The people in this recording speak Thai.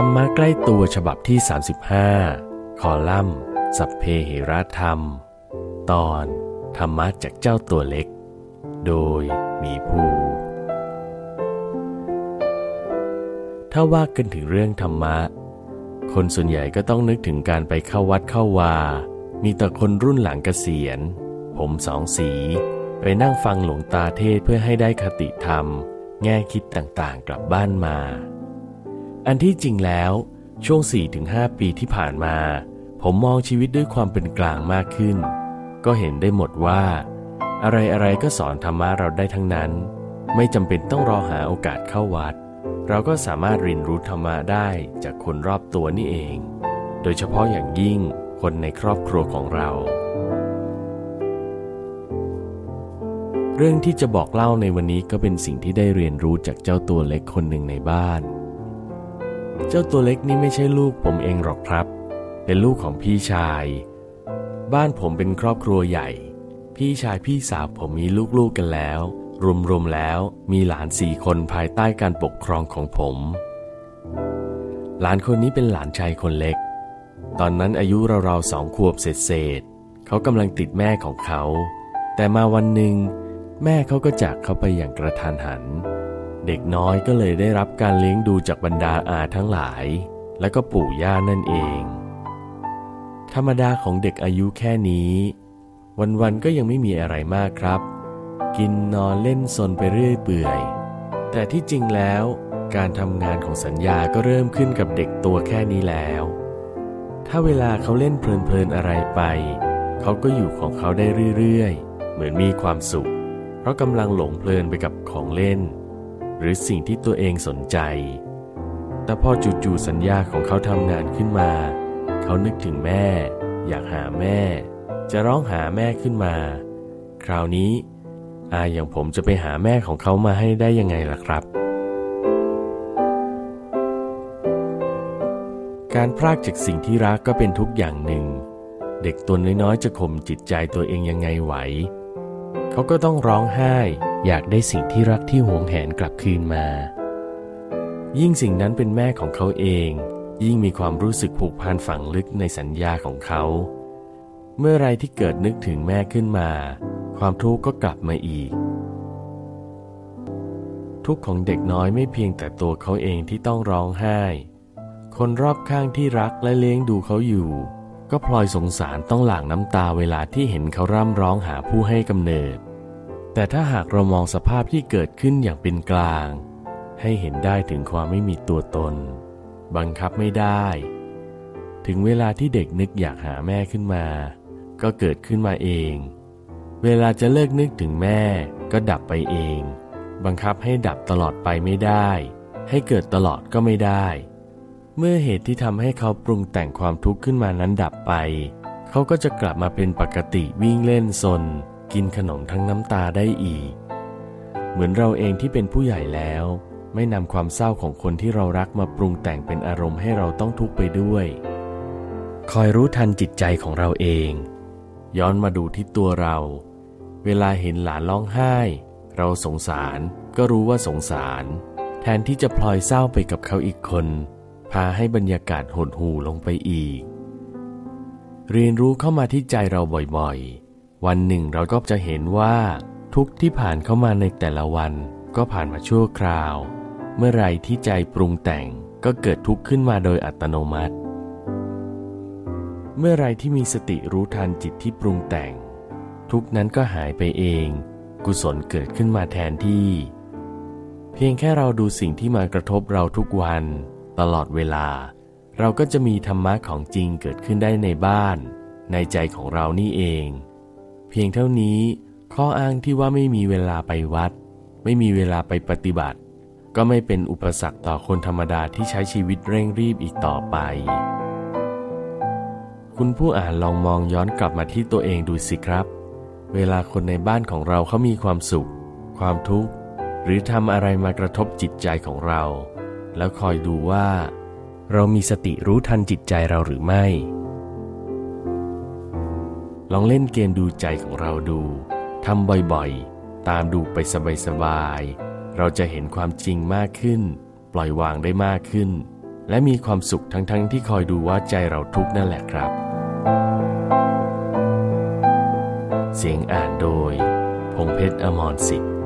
รรมะใกล้ตัวฉบับที่ 35 คอลัมน์ สัพเพเหระธรรม ตอน ธรรมะจากเจ้าตัวเล็ก โดยมีภูถ้าว่ากันถึงเรื่องธรรมะ คนส่วนใหญ่ก็ต้องนึกถึงการไปเข้าวัดเข้าวา มีแต่คนรุ่นหลังเกษียณ ผมสองสี ไปนั่งฟังหลวงตาเทศเพื่อให้ได้คติธรรม แง่คิดต่างๆกลับบ้านมา อันที่จริงแล้วช่วง 4-5 ปีที่ผ่านมา ผมมองชีวิตด้วยความเป็นกลางมากขึ้น ก็เห็นได้หมดว่า อะไรๆก็สอนธรรมะเราได้ทั้งนั้น ไม่จำเป็นต้องรอหาโอกาสเข้าวัด เราก็สามารถเรียนรู้ธรรมะได้จากคนรอบตัวนี่เอง โดยเฉพาะอย่างยิ่งคนในครอบครัวของเรา เรื่องที่จะบอกเล่าในวันนี้ก็เป็นสิ่งที่ได้เรียนรู้จากเจ้าตัวเล็กคนหนึ่งในบ้าน เจ้าตัวเล็กนี่ไม่ใช่ลูกผมเองหรอกครับ เป็นลูกของพี่ชาย บ้านผมเป็นครอบครัวใหญ่ พี่ชายพี่สาวผมมีลูกๆกันแล้ว รวมๆแล้วมีหลานสี่คนภายใต้การปกครองของผม หลานคนนี้เป็นหลานชายคนเล็ก ตอนนั้นอายุราวๆสองขวบเศษเขากำลังติดแม่ของเขา แต่มาวันหนึ่งแม่เขาก็จากเขาไปอย่างกระทันหัน เด็กน้อยก็เลยได้รับการเลี้ยงดูจากบรรดาอาทั้งหลาย และก็ปู่ย่านั่นเอง ธรรมดาของเด็กอายุแค่นี้ วันๆก็ยังไม่มีอะไรมากครับ กินนอนเล่นซนไปเรื่อยเปื่อย แต่ที่จริงแล้วการทำงานของสัญญาก็เริ่มขึ้นกับเด็กตัวแค่นี้แล้ว ถ้าเวลาเขาเล่นเพลินๆอะไรไป เขาก็อยู่ของเขาได้เรื่อยๆ เหมือนมีความสุข เพราะกำลังหลงเพลินไปกับของเล่น หรือสิ่งที่ตัวเองสนใจ แต่พอจู่ๆสัญญาของเขาทำงานขึ้นมา เขานึกถึงแม่ อยากหาแม่ จะร้องหาแม่ขึ้นมา คราวนี้อาอย่างผมจะไปหาแม่ของเขามาให้ได้ยังไงล่ะครับ การพรากจากสิ่งที่รักก็เป็นทุกอย่างหนึ่ง เด็กตัวน้อยๆจะข่มจิตใจตัวเองยังไงไหว เขาก็ต้องร้องไห้ อยากได้สิ่งที่รักที่หวงแหนกลับคืนมา ยิ่งสิ่งนั้นเป็นแม่ของเขาเอง ยิ่งมีความรู้สึกผูกพันฝังลึกในสัญญาของเขา เมื่อไรที่เกิดนึกถึงแม่ขึ้นมา ความทุกข์ก็กลับมาอีก ทุกข์ของเด็กน้อยไม่เพียงแต่ตัวเขาเองที่ต้องร้องไห้ คนรอบข้างที่รักและเลี้ยงดูเขาอยู่ ก็พลอยสงสารต้องหลั่งน้ำตาเวลาที่เห็นเขาร่ำร้องหาผู้ให้กำเนิด แต่ถ้าหากเรามองสภาพที่เกิดขึ้นอย่างเป็นกลาง ให้เห็นได้ถึงความไม่มีตัวตน บังคับไม่ได้ ถึงเวลาที่เด็กนึกอยากหาแม่ขึ้นมา ก็เกิดขึ้นมาเอง เวลาจะเลิกนึกถึงแม่ก็ดับไปเอง บังคับให้ดับตลอดไปไม่ได้ ให้เกิดตลอดก็ไม่ได้ เมื่อเหตุที่ทำให้เขาปรุงแต่งความทุกข์ขึ้นมานั้นดับไป เขาก็จะกลับมาเป็นปกติวิ่งเล่นซน กินขนมทั้งน้ำตาได้อีก เหมือนเราเองที่เป็นผู้ใหญ่แล้ว ไม่นำความเศร้าของคนที่เรารักมาปรุงแต่งเป็นอารมณ์ให้เราต้องทุกข์ไปด้วย คอยรู้ทันจิตใจของเราเอง ย้อนมาดูที่ตัวเรา เวลาเห็นหลานร้องไห้ เราสงสารก็รู้ว่าสงสาร แทนที่จะพลอยเศร้าไปกับเขาอีกคน พาให้บรรยากาศหดหู่ลงไปอีก เรียนรู้เข้ามาที่ใจเราบ่อยๆ วันหนึ่งเราก็จะเห็นว่า ทุกที่ผ่านเข้ามาในแต่ละวันก็ผ่านมาชั่วคราว เมื่อไรที่ใจปรุงแต่งก็เกิดทุกข์ขึ้นมาโดยอัตโนมัติ เมื่อไรที่มีสติรู้ทันจิตที่ปรุงแต่ง ทุกนั้นก็หายไปเอง กุศลเกิดขึ้นมาแทนที่ เพียงแค่เราดูสิ่งที่มากระทบเราทุกวัน ตลอดเวลา เราก็จะมีธรรมะของจริงเกิดขึ้นได้ในบ้าน ในใจของเรานี่เอง เพียงเท่านี้ข้ออ้างที่ว่าไม่มีเวลาไปวัด ไม่มีเวลาไปปฏิบัติ ก็ไม่เป็นอุปสรรคต่อคนธรรมดาที่ใช้ชีวิตเร่งรีบอีกต่อไป คุณผู้อ่านลองมองย้อนกลับมาที่ตัวเองดูสิครับ เวลาคนในบ้านของเราเขามีความสุข ความทุกข์ หรือทำอะไรมากระทบจิตใจของเรา แล้วคอยดูว่า เรามีสติรู้ทันจิตใจเราหรือไม่ ลองเล่นเกมดูใจของเราดูทำบ่อยๆ ตามดูไปสบายๆ เราจะเห็นความจริงมากขึ้น ปล่อยวางได้มากขึ้น และมีความสุขทั้งๆทที่คอยดูว่าใจเราทุกข์นั่นแหละครับ เสียงอ่านโดย พงเพชรอมรสิทธิ์